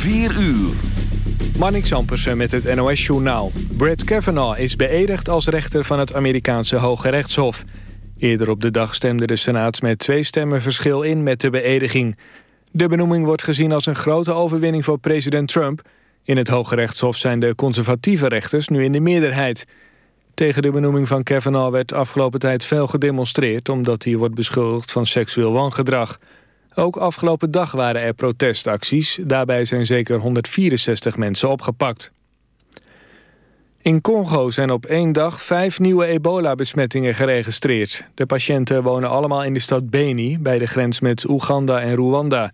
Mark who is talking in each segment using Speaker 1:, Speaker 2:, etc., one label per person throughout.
Speaker 1: 4 uur.
Speaker 2: Marnix Ampersen met het NOS-journaal. Brett Kavanaugh is beëdigd als rechter van het Amerikaanse Hoge Rechtshof. Eerder op de dag stemde de Senaat met twee stemmen verschil in met de beëdiging. De benoeming wordt gezien als een grote overwinning voor president Trump. In het Hoge Rechtshof zijn de conservatieve rechters nu in de meerderheid. Tegen de benoeming van Kavanaugh werd afgelopen tijd veel gedemonstreerd... omdat hij wordt beschuldigd van seksueel wangedrag... Ook afgelopen dag waren er protestacties. Daarbij zijn zeker 164 mensen opgepakt. In Congo zijn op één dag vijf nieuwe ebola-besmettingen geregistreerd. De patiënten wonen allemaal in de stad Beni... bij de grens met Oeganda en Rwanda.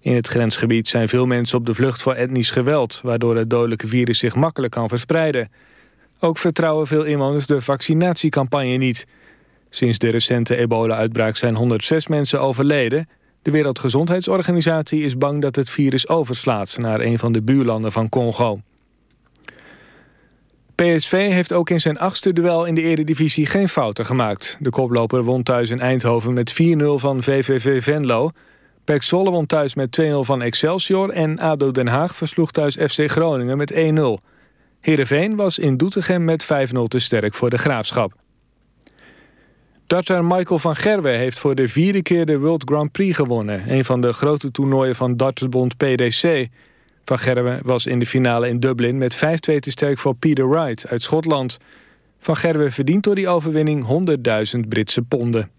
Speaker 2: In het grensgebied zijn veel mensen op de vlucht voor etnisch geweld... waardoor het dodelijke virus zich makkelijk kan verspreiden. Ook vertrouwen veel inwoners de vaccinatiecampagne niet. Sinds de recente ebola-uitbraak zijn 106 mensen overleden... De Wereldgezondheidsorganisatie is bang dat het virus overslaat... naar een van de buurlanden van Congo. PSV heeft ook in zijn achtste duel in de eredivisie geen fouten gemaakt. De koploper won thuis in Eindhoven met 4-0 van VVV Venlo. Pek Zwolle won thuis met 2-0 van Excelsior... en ADO Den Haag versloeg thuis FC Groningen met 1-0. Heerenveen was in Doetinchem met 5-0 te sterk voor de Graafschap. Darter Michael van Gerwen heeft voor de vierde keer de World Grand Prix gewonnen. Een van de grote toernooien van dartersbond PDC. Van Gerwen was in de finale in Dublin met 5-2 te sterk voor Peter Wright uit Schotland. Van Gerwen verdient door die overwinning 100.000 Britse ponden.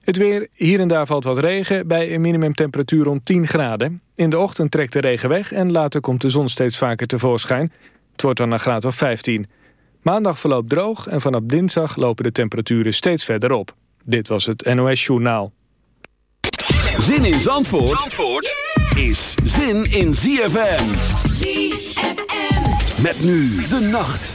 Speaker 2: Het weer, hier en daar valt wat regen bij een minimumtemperatuur rond 10 graden. In de ochtend trekt de regen weg en later komt de zon steeds vaker tevoorschijn. Het wordt dan een graad of 15. Maandag verloopt droog en vanaf dinsdag lopen de temperaturen steeds verder op. Dit was het NOS Journaal.
Speaker 1: Zin in Zandvoort, Zandvoort is zin in ZFM. ZFM. Met nu de nacht.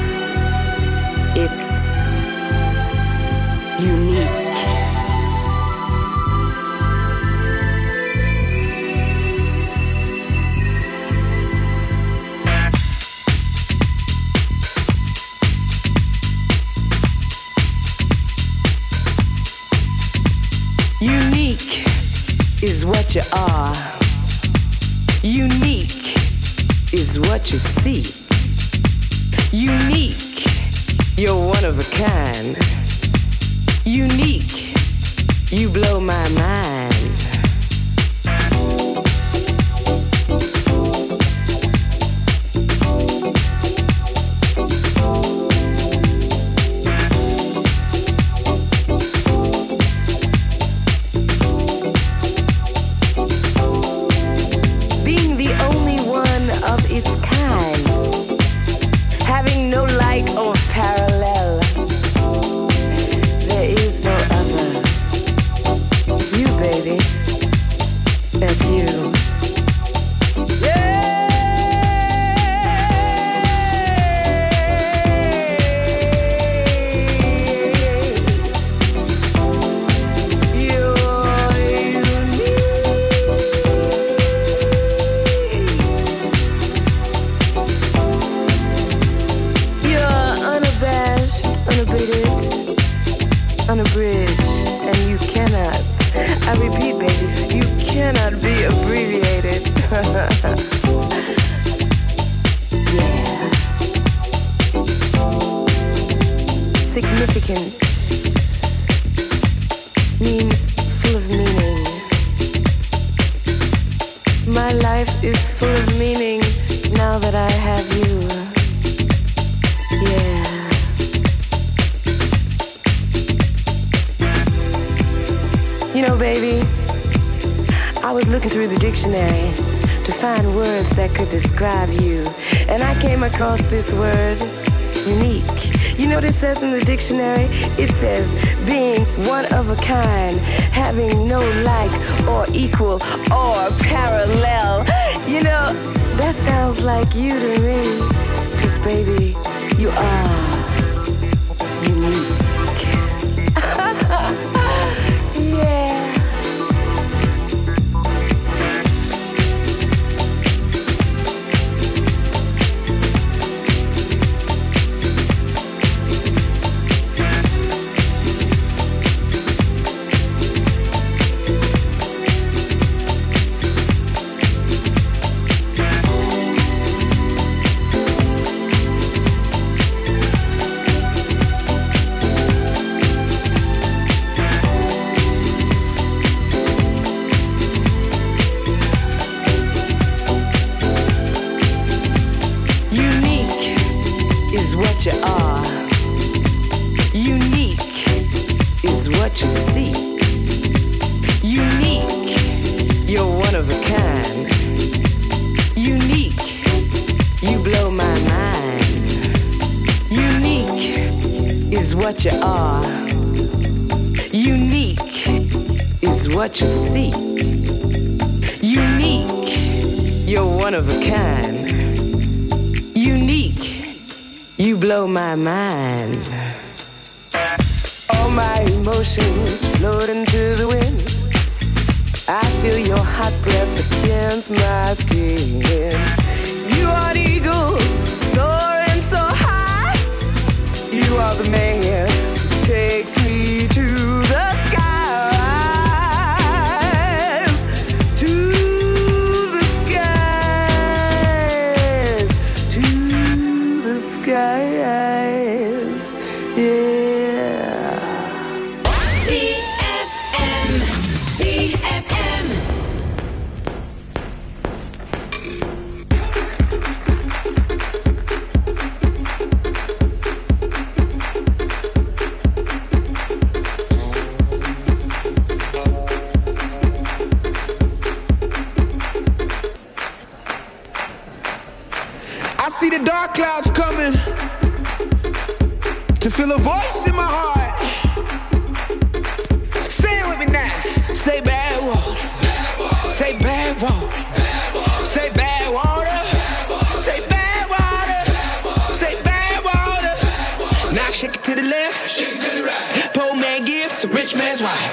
Speaker 1: why.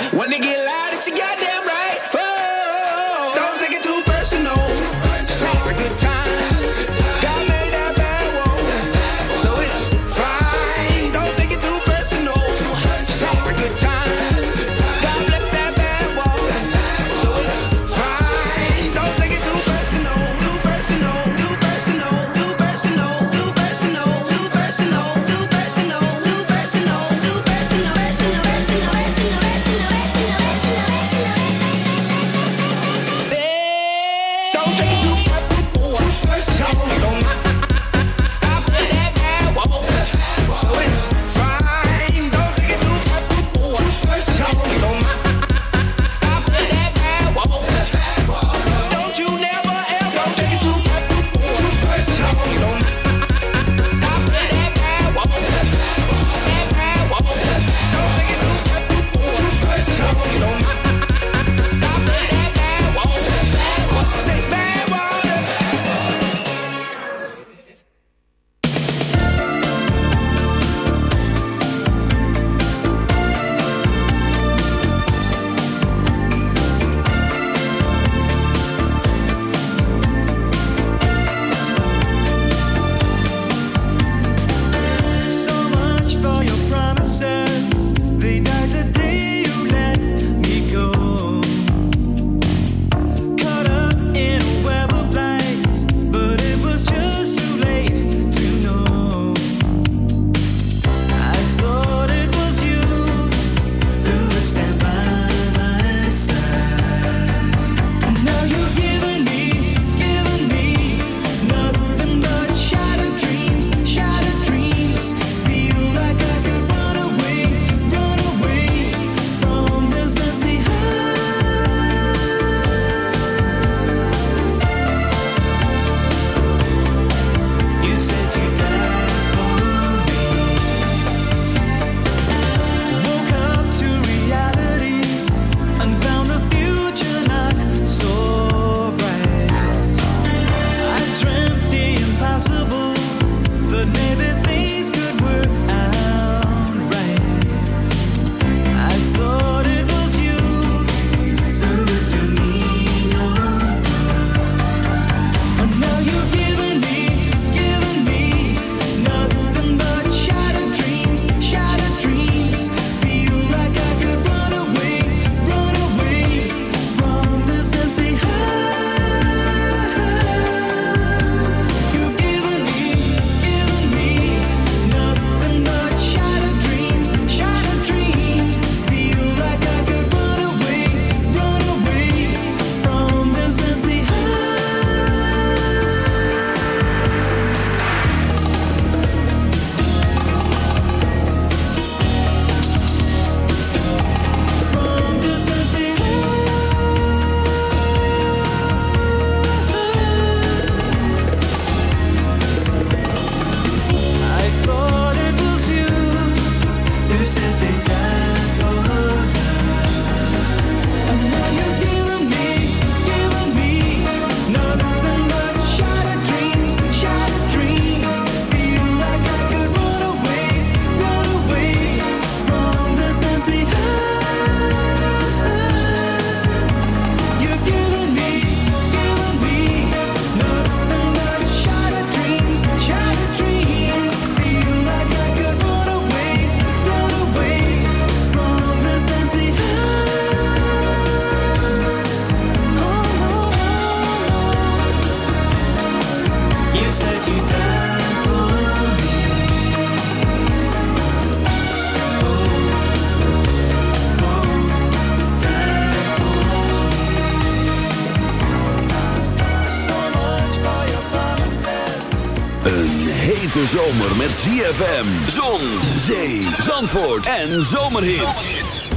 Speaker 1: met ZFM, Zon, Zee, Zandvoort en Zomerhits.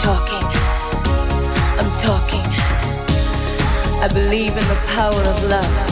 Speaker 3: Talking, I'm talking. I believe in the power of love.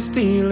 Speaker 4: can't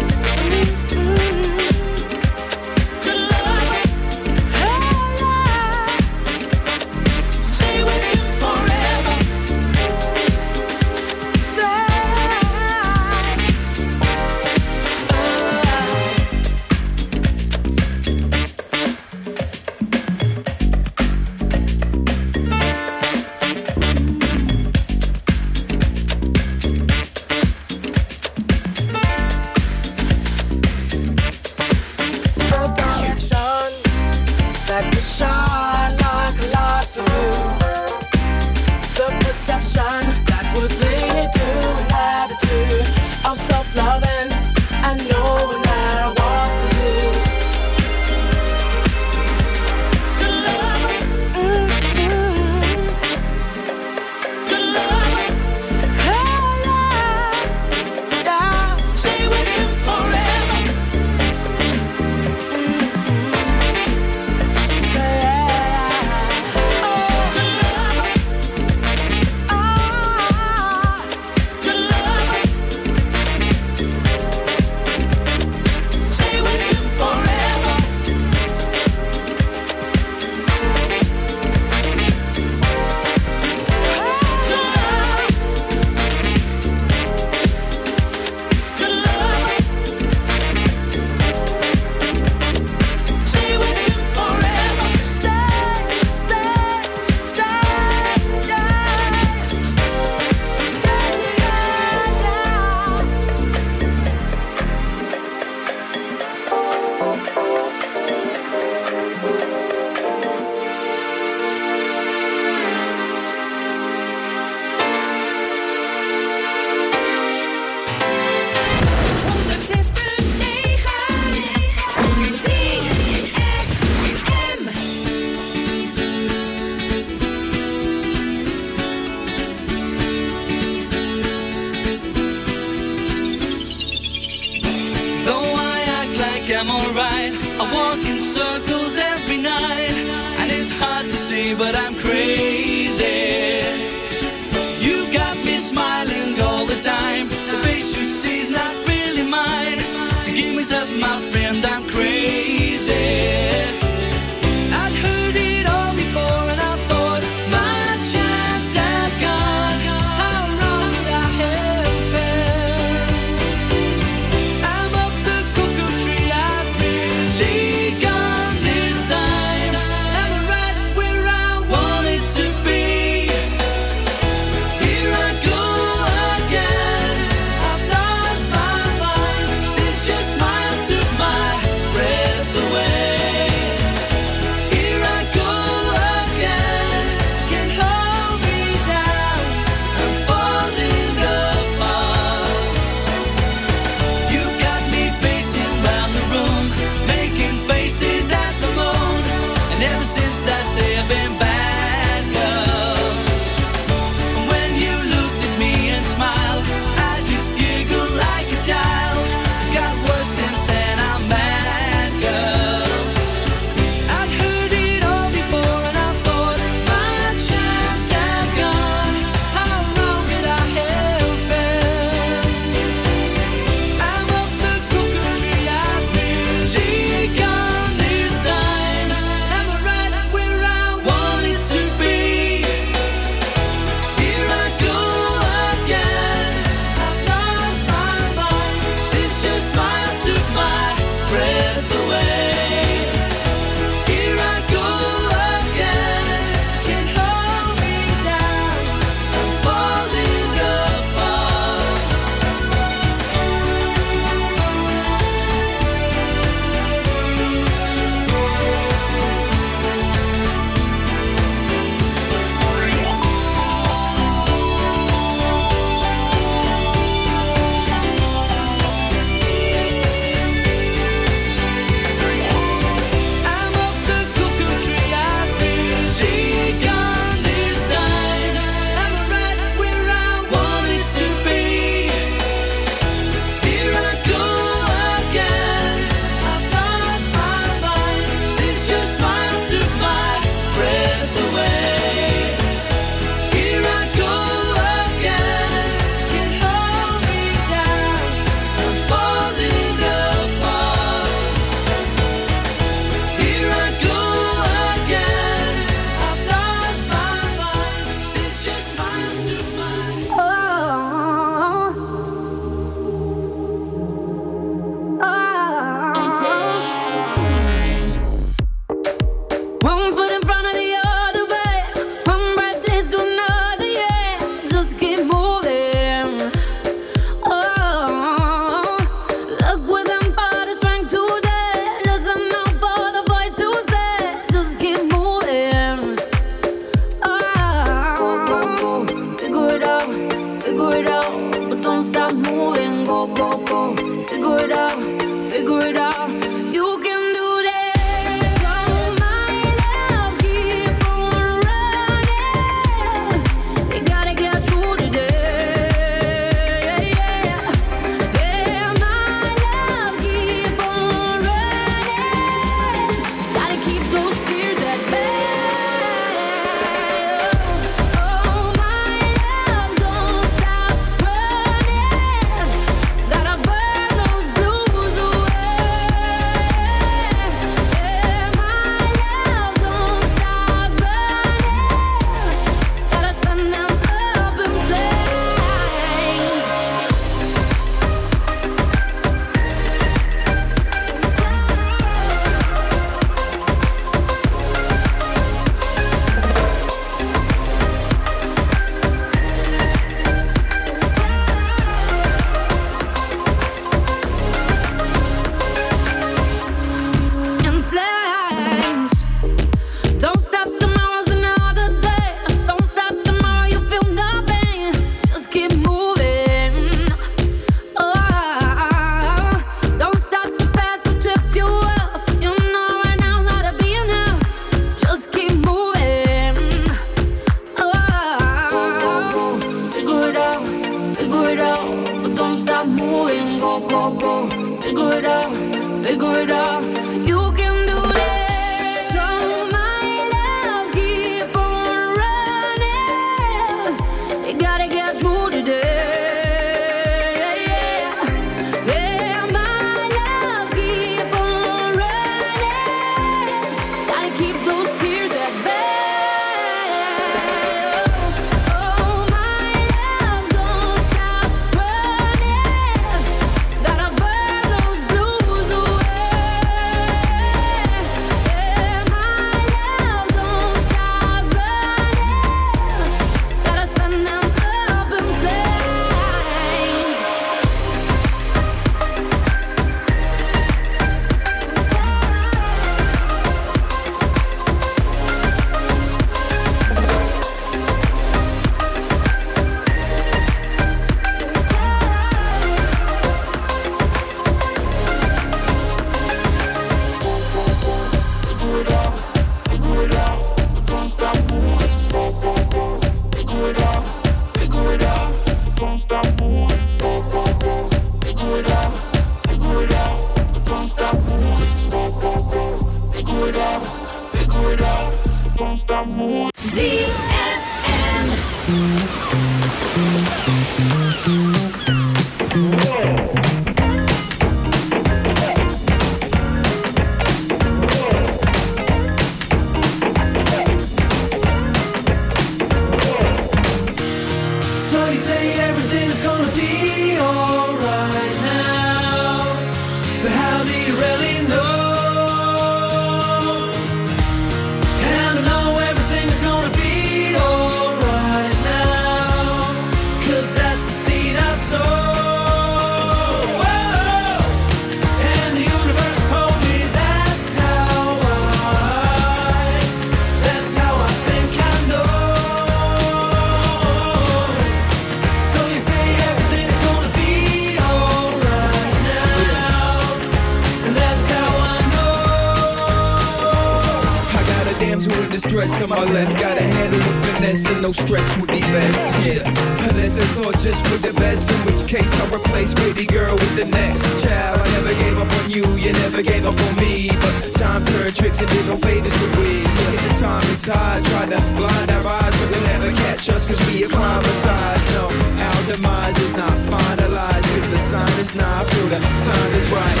Speaker 4: dress on my
Speaker 5: left. Gotta handle the finesse and no stress would be best. Yeah, unless it's all just for the best. In which case, I'll replace pretty girl with the next child. I never gave up on you, you never gave up on me. But time turned tricks and did no favors to we. Yeah, the time we tied, tried to blind our eyes, but they'll never catch us 'cause we acclimatized. No, our demise is not finalized 'cause the sign is not through, the time is right.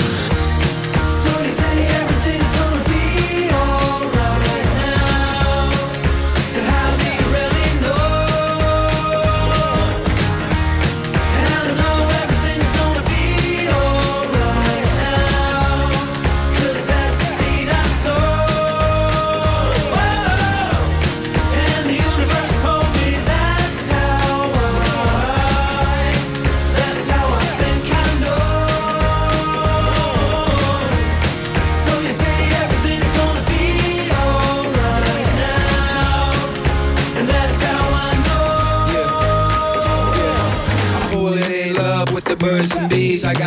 Speaker 6: So you say everything's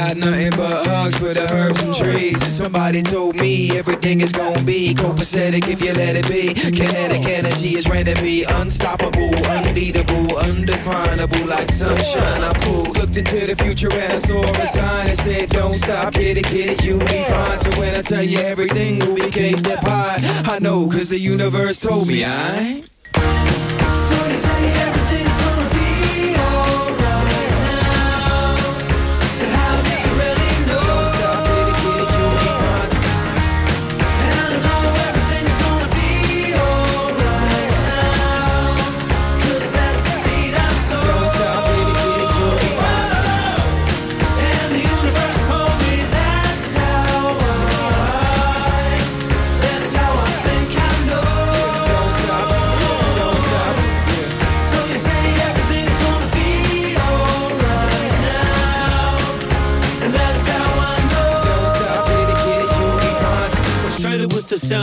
Speaker 5: got nothing but hugs for the herbs and trees. Somebody told me everything is gonna be copacetic if you let it be. Kinetic energy is random, unstoppable, unbeatable, undefinable, like sunshine. I cool. Looked into the future and I saw a sign that said, Don't stop, get it, get it, you'll be fine. So when I tell you everything, we came to pie, I know, cause the universe told me I.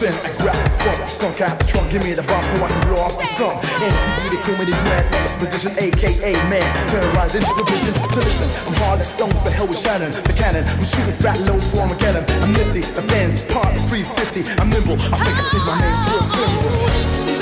Speaker 7: sin.
Speaker 8: I
Speaker 7: grab the funk, stunk out the trunk, give me the bomb so I can blow off the sun. MTV, they call the Grand position, aka man. Terrorizing the vision. So listen, I'm hard like stones, the hell with Shannon, the cannon. I'm shooting fat loads for Armageddon. I'm nifty, the fans part 350. I'm nimble, I think I changed my name to a symbol.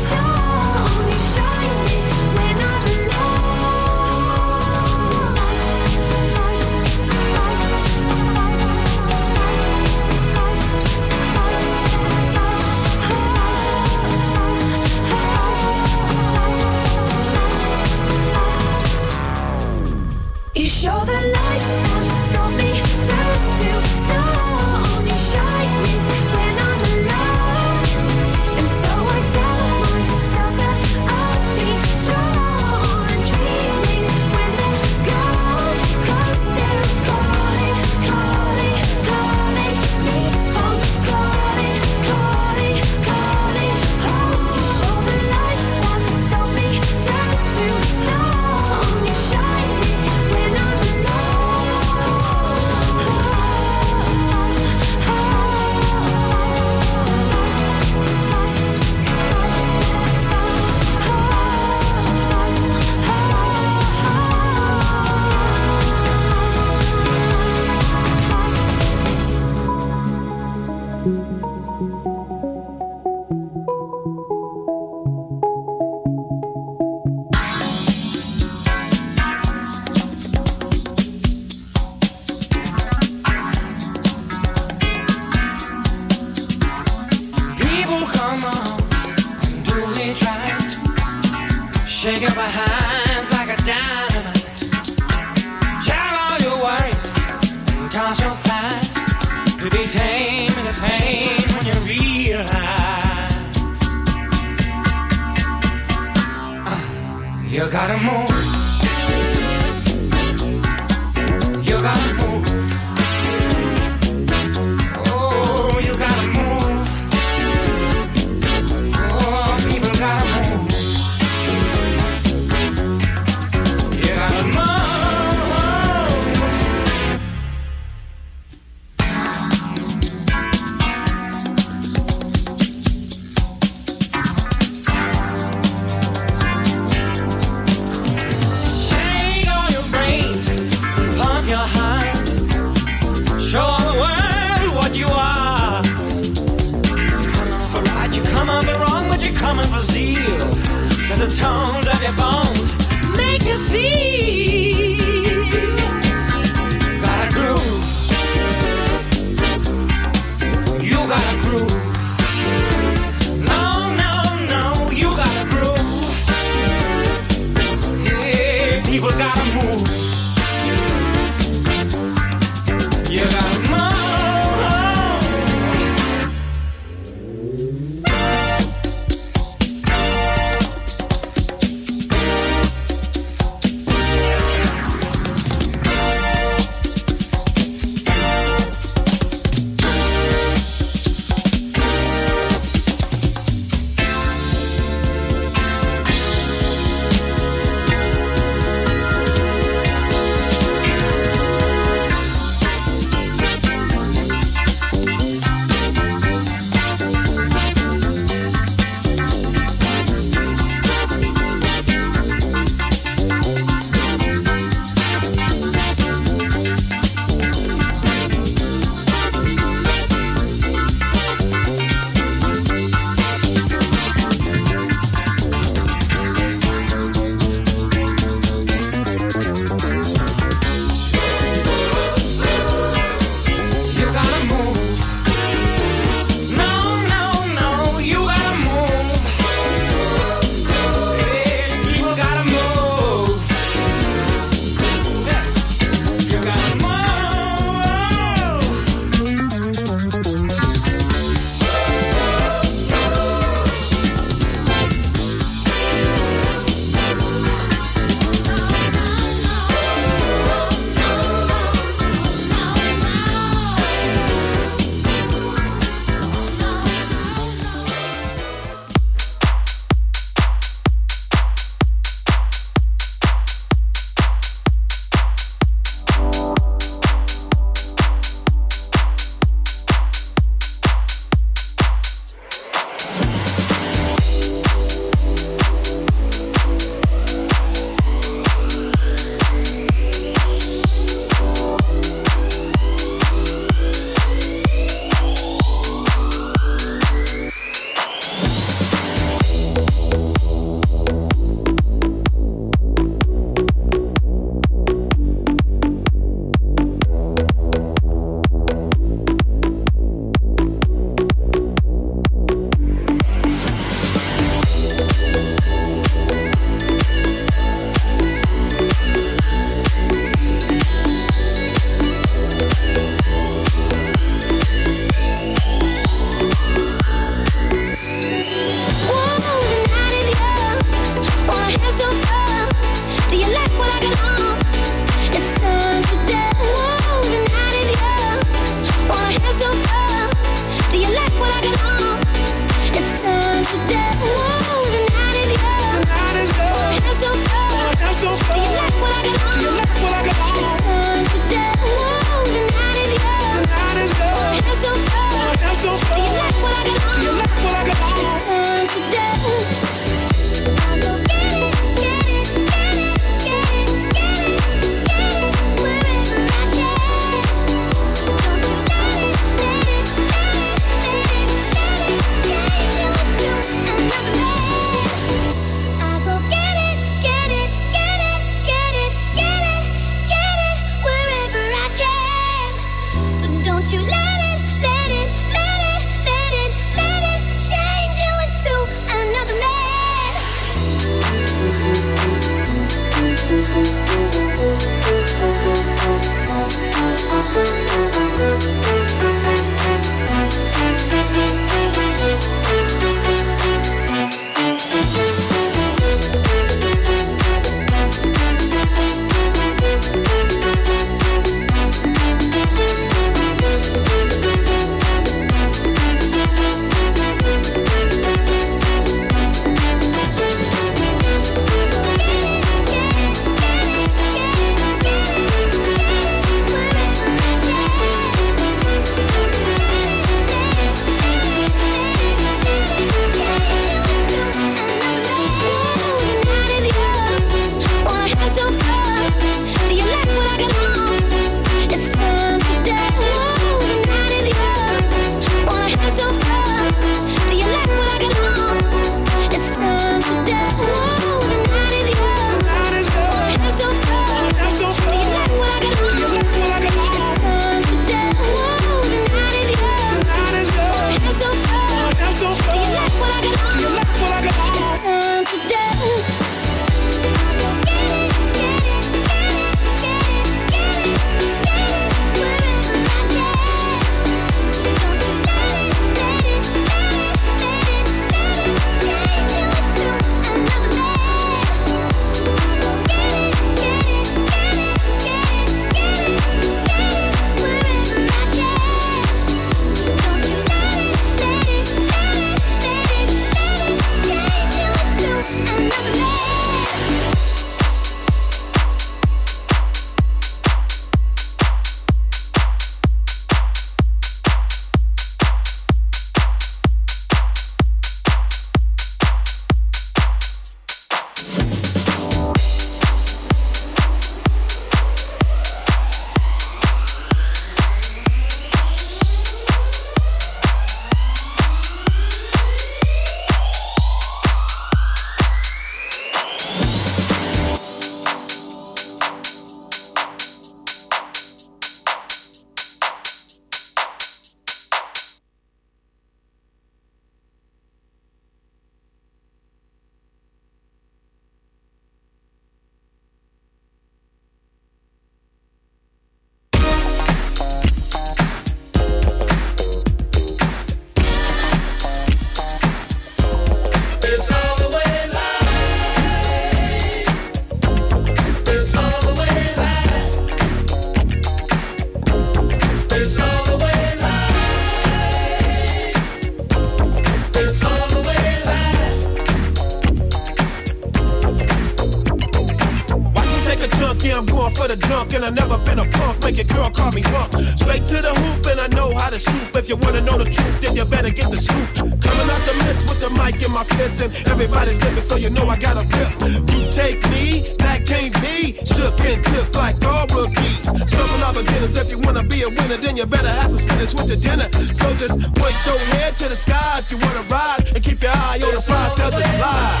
Speaker 3: A.
Speaker 9: Make your girl call me punk. Straight to the hoop, and I know how to shoot. If you wanna know the truth, then you better get the scoop. Coming out the mist with the mic in my fist, and everybody's looking, so you know I got a grip. You take me, that can't be. Shook and tipped like all rookies. Serving all beginners. If you wanna be a winner, then you better have some spinach with your dinner. So just point your head to the sky if you wanna ride, and keep your eye on the prize, cause it's live.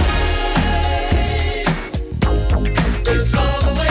Speaker 3: It's all the way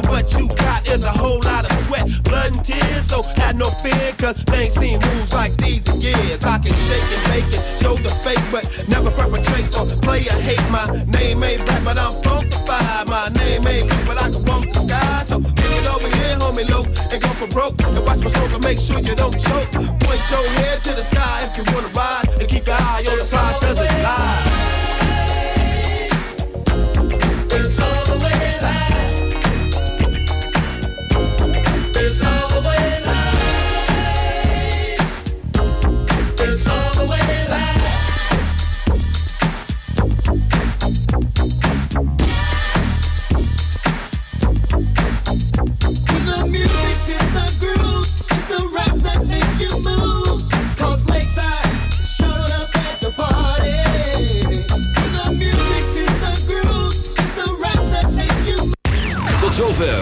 Speaker 9: and what you got is a whole lot of sweat, blood, and tears. So have no fear, cause they ain't seen moves like these in years. I can shake and bake and show the fake, but never perpetrate or play or hate. My name ain't rap, but I'm funkified. My name ain't blue, but I can walk the sky. So bring it over here, homie, low, and go for broke. And watch my smoke and make sure you don't choke. Point your head to the sky if you wanna ride, and keep your eye on the prize, cause it's live.